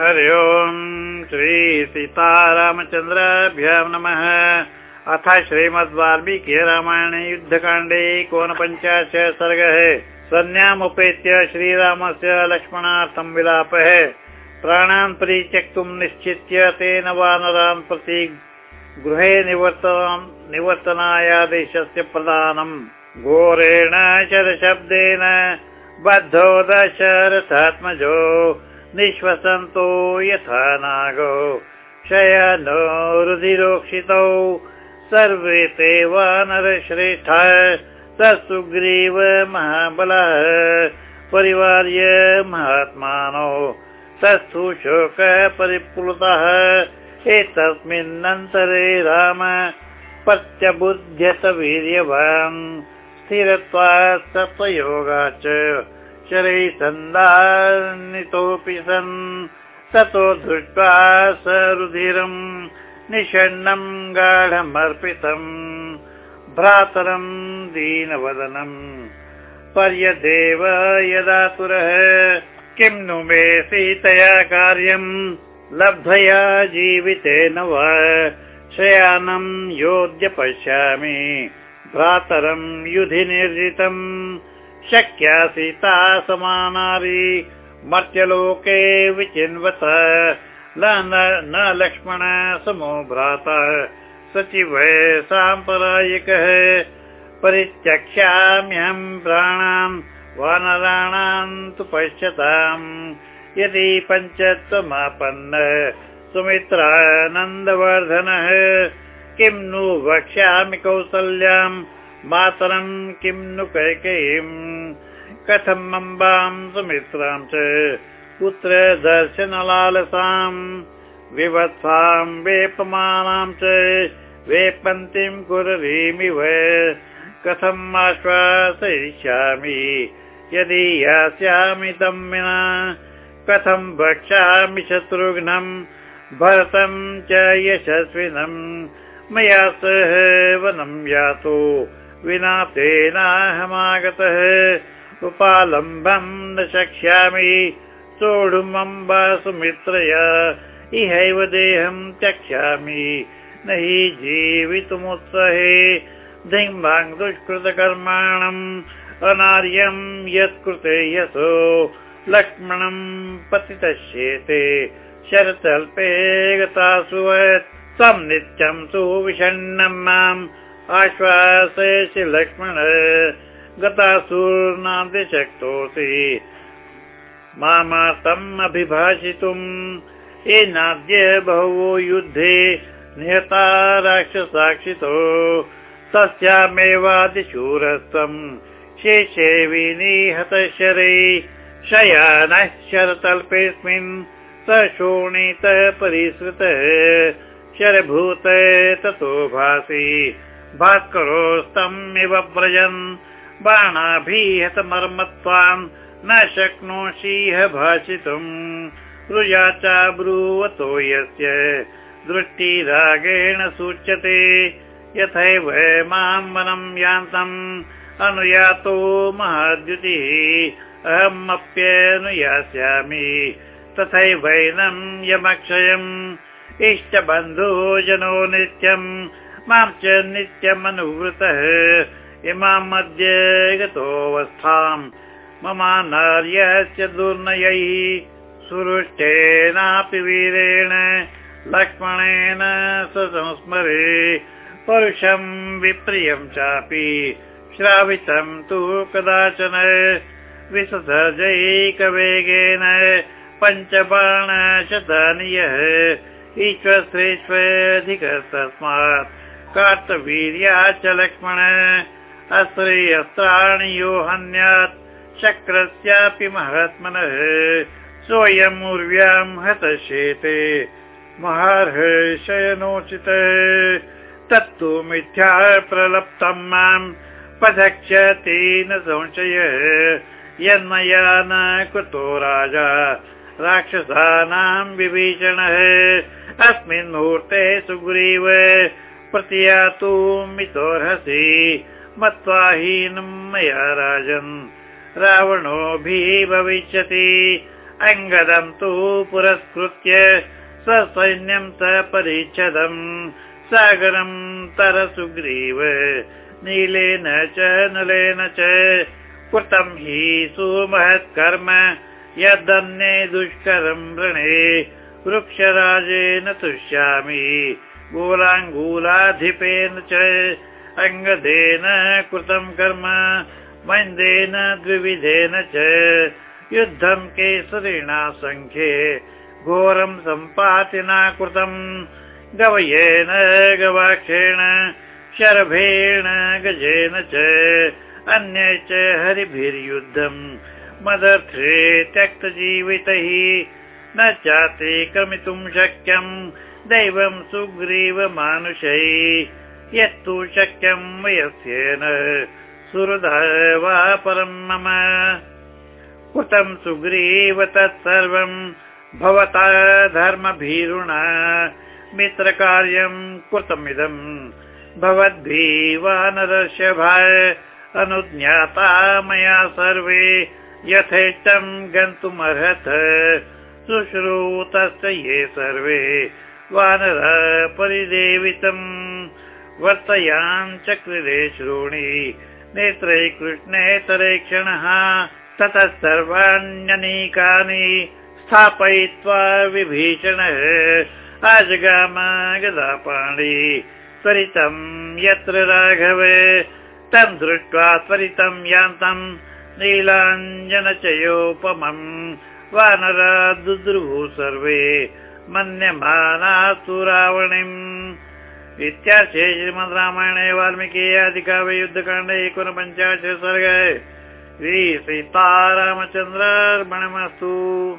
हरि ओम् श्री सीतारामचन्द्राभ्यां नमः। अथ श्रीमद् वाल्मीकि रामायणे युद्धकाण्डे कोनपञ्चाशत् सर्गः। सन्न्यामुपेत्य श्रीरामस्य लक्ष्मणार्थं विलापः। प्राणान् परित्यक्तुं निश्चित्य तेन वानरान् प्रति गृहे निवर्तनायादेशस्य प्रदानम् घोरेण शब्देन बद्धो दशरथात्मजो निःश्वसन्तो यथा नागो शयनो रुधिरोक्षितौ। सर्वे ते वानरश्रेष्ठ स सुग्रीव महाबलः परिवार्य महात्मानो तस्थु शोकः परिप्लुतः। एतस्मिन्नन्तरे राम प्रत्यबुध्यत वीर्यवान् स्थिरत्वा सत्त्वयोगा च शरै सन्दानितोऽपि सन्। ततो दृष्ट्वा रुधिरम् निषण्णम् गाढमर्पितम् भ्रातरम् दीनवदनम् पर्यदेव यदातुरः किं नु मे सीतया कार्यम् लब्धया जीवितेन वा? शयानम् योध्य पश्यामि। भ्रातरम् युधि निर्जितम् शक्या सीता समानारी। मर्त्यलोके विचिन्वत। न लक्ष्मण समो भ्राता। सचिव साम्प्रदायिकः परित्यक्ष्याम्यहम् प्राणान् वानराणाम् तु पश्यताम्। यदि पञ्चत्वमापन्न सुमित्रानन्दवर्धनः किं नु वक्ष्यामि कौसल्याम् मातरम् किं नु कैकेयीम् कथम् अम्बाम् सुमित्रां च? पुत्र दर्शनलालसाम् विवत्साम् वेपमानां च? वेपन्तीं कुररीमिव कथम् आश्वासयिष्यामि? यदि यास्यामि तं विना कथं वक्ष्यामि शत्रुघ्नम् भरतं च यशस्विनम् मया सह वनं यातु विना तेनाहमागतः उपालम्बम् न शक्ष्यामि सोढुमम्बा सुमित्रया इहैव देहं त्यक्ष्यामि। न हि जीवितुमुत्सहे धिङ्भाङ् दुष्कृतकर्माणम् अनार्यम् यत्कृते यसो लक्ष्मणम् पतितश्येते। शरतल्पे गतासुवत् तं नित्यं तु माम् आश्वासयसि लक्ष्मण गतासुर्नाद्यशक्तोऽसि मामातम् अभिभाषितुम् एनाद्य बहवो युद्धे निहता राक्षसाक्षितो। तस्यामेवादिशूरस्त्वम् शेषे विनिहत शरै शयानः शरतल्पेऽस्मिन् स शोणितः परिसृतः शरभूत ततो भासि भास्करोस्तम् इव व्रजन् बाणाभिहतमर्मत्वान् न शक्नोषिह भाषितुम् रुजा चाब्रुवतो यस्य दृष्टिरागेण सूच्यते। यथैव मां वनं यान्तम्। अनुयातो महाद्युतिः। अहमप्यनुयास्यामि। तथैवैनं यमक्षयम्। इष्टबन्धो जनो नित्यम् मां च नित्यमनुवृतः। इमाम् अद्य गतोऽवस्थाम्। मम नार्यस्य दुर्नयैः सुरुष्टेनापि वीरेण लक्ष्मणेन स संस्मरे परुषम् विप्रियं चापि श्रावितं तु कदाचन। विससर्जैकवेगेन पञ्चबाणशतानि यः। ईश्वरेष्वधिकस्तस्मात् कार्तवीर्या च लक्ष्मण अस्त्रे अस्त्राणि यो हन्यात् शक्रस्यापि महात्मनः। सोऽयम् उर्व्यां हतशेते महार्हशयनोचित तत्तु मिथ्या प्रलप्तम् माम् पथक्ष्यति न संशय। यन्मया न कृतो राजा। राक्षसानां विभीषणः। अस्मिन् मुहूर्ते सुग्रीव प्रतियातु मितोर्हसि मत्वा हीनं मया राजन्। रावणोभिः भविष्यति अङ्गदम् तु पुरस्कृत्य ससैन्यं स परिच्छदम् सागरं तर सुग्रीव नीलेन च नलेन च। कृतं हि सुमहत्कर्म यदन्ये दुष्करं वृणे वृक्षराजेन तुष्यामि गोलाङ्गूलाधिपेन च अङ्गदेन कृतं कर्म मन्देन द्विविधेन च युद्धं केसरिणा सङ्ख्ये घोरं सम्पातिना कृतम् गवयेन गवाक्षेण शरभेण गजेन च अन्ये च हरिभिर्युद्धम् मदर्थे त्यक्तजीवितैः न चातिक्रमितुं शक्यम् दैवं सुग्रीव मानुषै। यत्तु शक्यं वयस्येन सुहृद वा परं मम। कृतं सुग्रीव तत्सर्वं भवता धर्मभीरुणा। मित्रकार्यं कृतमिदम् भवद्भिः वानरस्य अनुज्ञाता मया सर्वे यथेष्टं गन्तुमर्हत शुश्रूतस्य ये सर्वे वानर परिदेवितम्। वर्तयान् चक्रिरे श्रोणि नेत्रै कृष्णेतरे क्षणः ततः सर्वाण्यनीकानि स्थापयित्वा विभीषणः। अजगाम गदापाणि त्वरितं यत्र राघव तं दृष्ट्वा त्वरितं यान्तम् नीलाञ्जनचयोपमम् वानरा दुद्रुभु सर्वे मन्यमानास्तु रावणिम्। इत्यार्थे श्रीमद् रामायणे वाल्मीकि अधिकाव्य युद्धकाण्डे एकोनपञ्चाशत् सर्गे। श्री सीतारामचन्द्रार्पणमस्तु